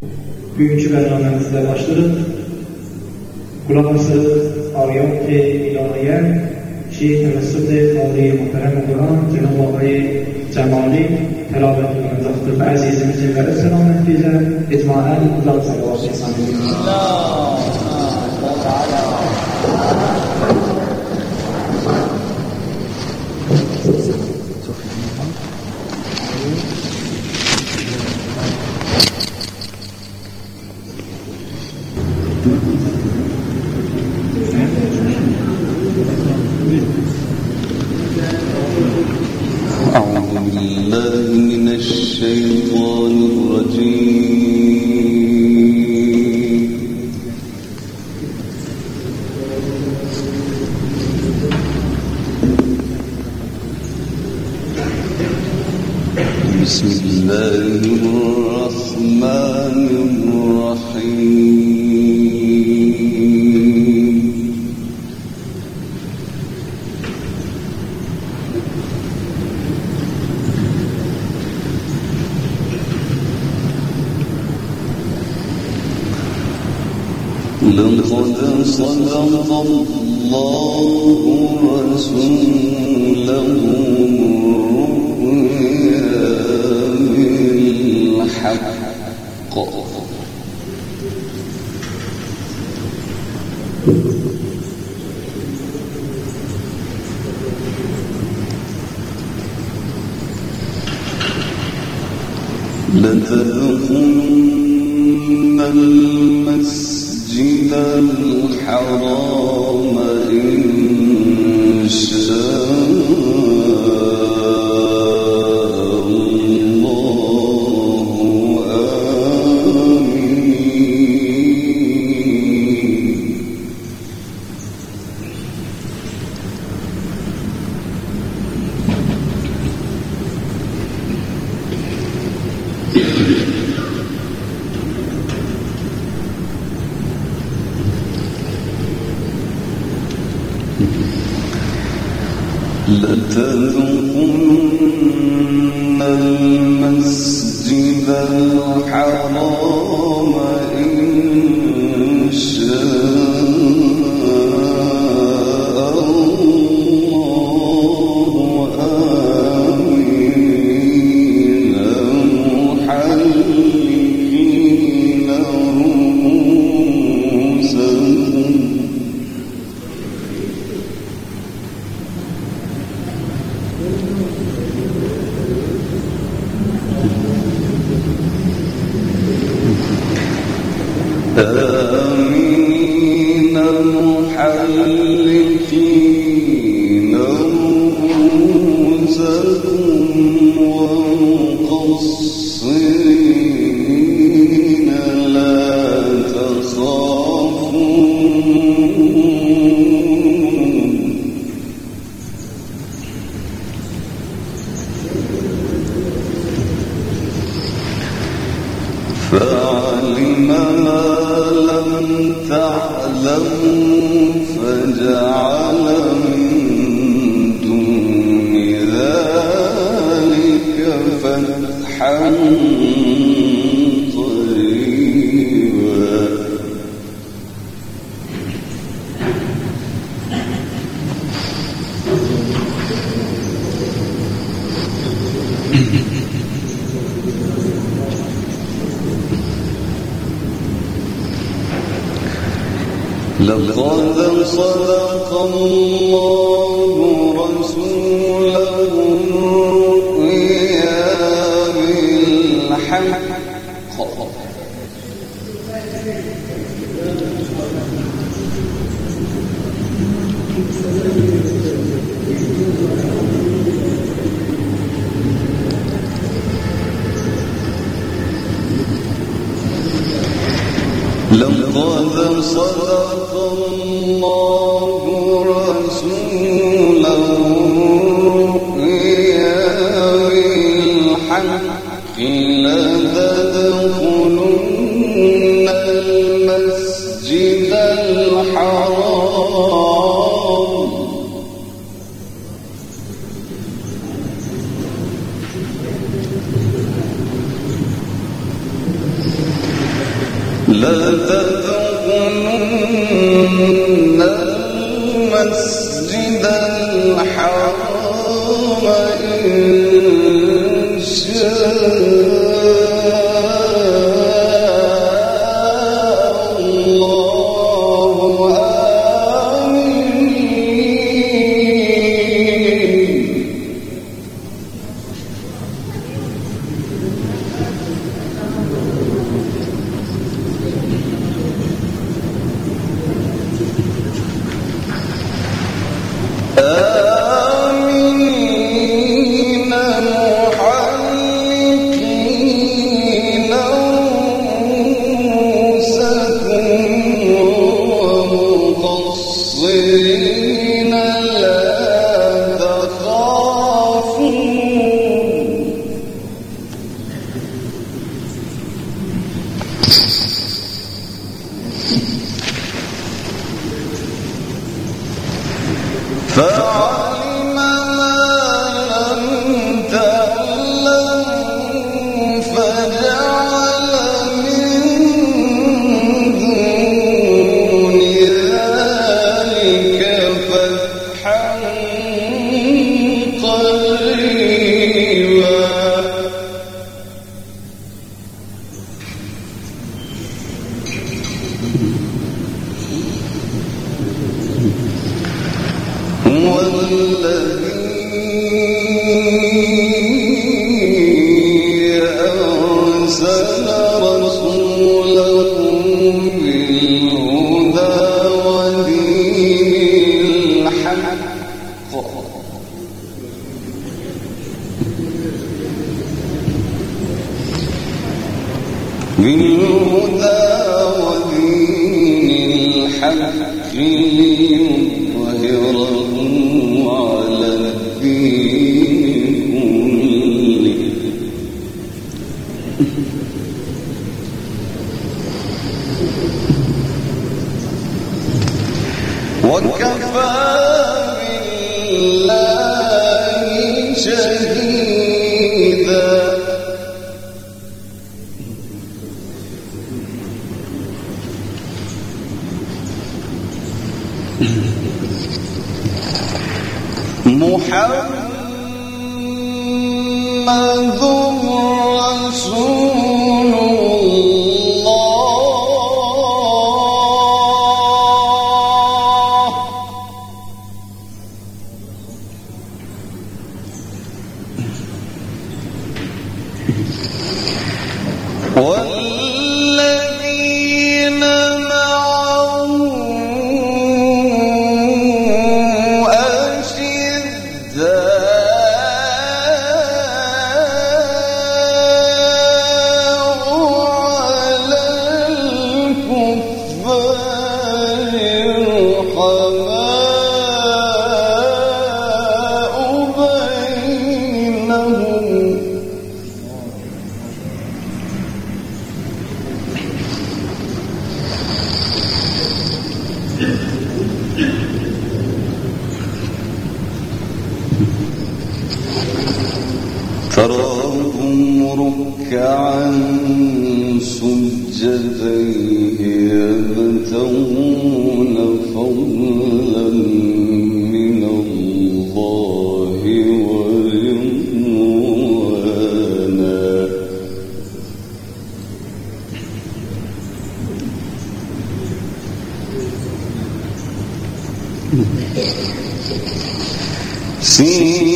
Bugünkü bərnaməmizlə başlayırıq. Qulaq asırıq ayat-ı ilahiyə ki, təvəssüd-i Ali Muhtərəm Quran Cenab-ı Allah'ı cəmali təlavət olunacaqdır və əzizimizin vərəb səlamət bizə icmanən uzaq sallallahu aleyhi ve sellem. Allah! Allah! Allah! لتدخلن المسجد الحرام إن شاء الحرام آمين. محلقين فعلم ما لم تعلموا فجعل من دون ذلك فتحا لقد صدق الله رسوله لقد صدق الله لتدخلن المسجد الحرام إن فأعطى بالهدى ودين على الدين كله. وكفى محمد رسول الله. Sim.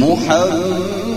محمد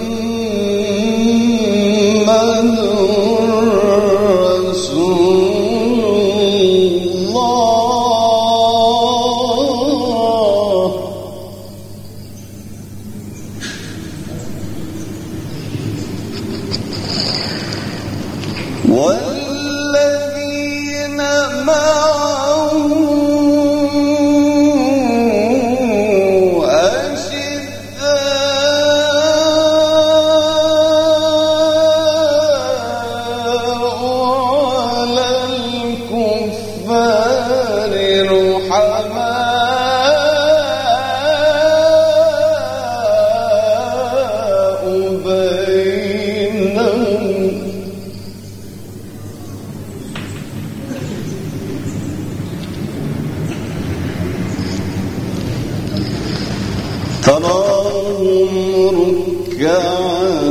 ركعا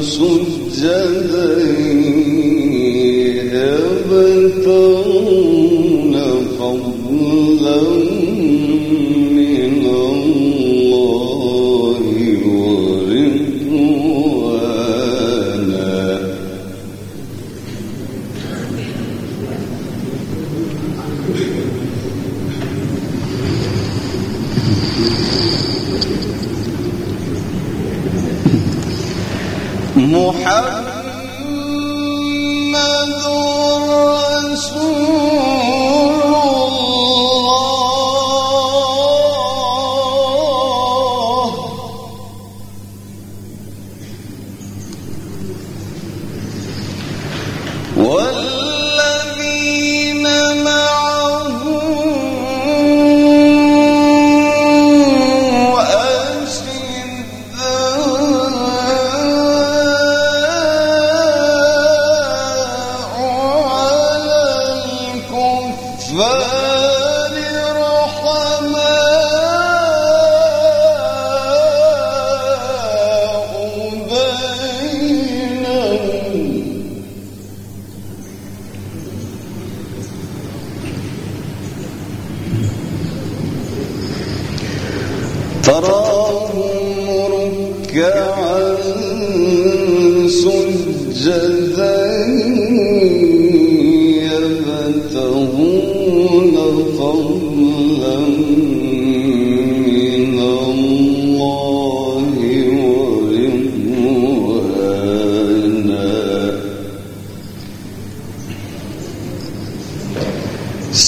سجدا يبتغون فضلا من الله ورضوانا. محمد تراهم ركعا سجدا يبتغون فضلا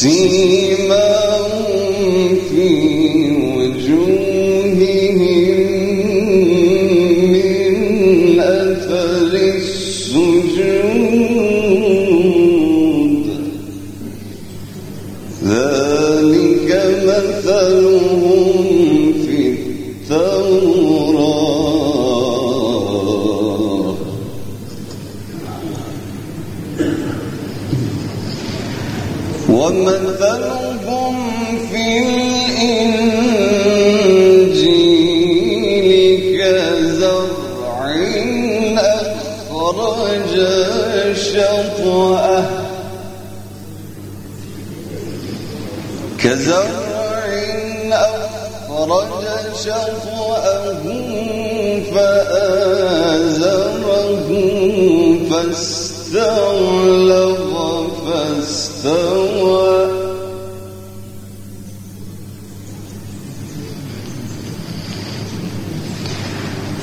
سيماهم ومثلهم في الإنجيل كزرع أخرج شطأه. كزرع أخرج شطأه فآزره فاستغلظ فاستوى.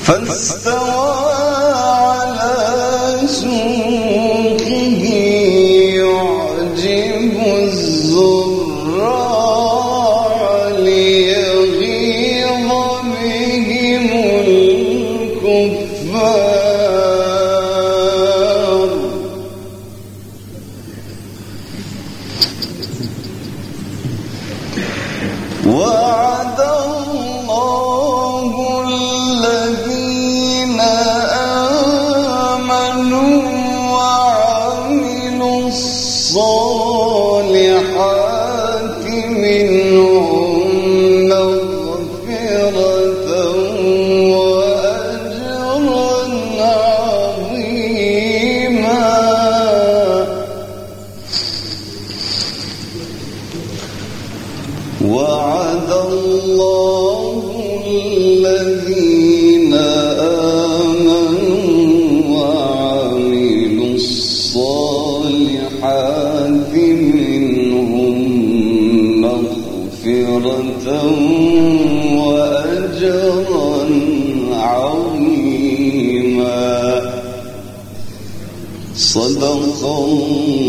فاستوى وعد الله الذين آمنوا وعملوا الصالحات مغفرة وأجرا عظيما. صدق الله.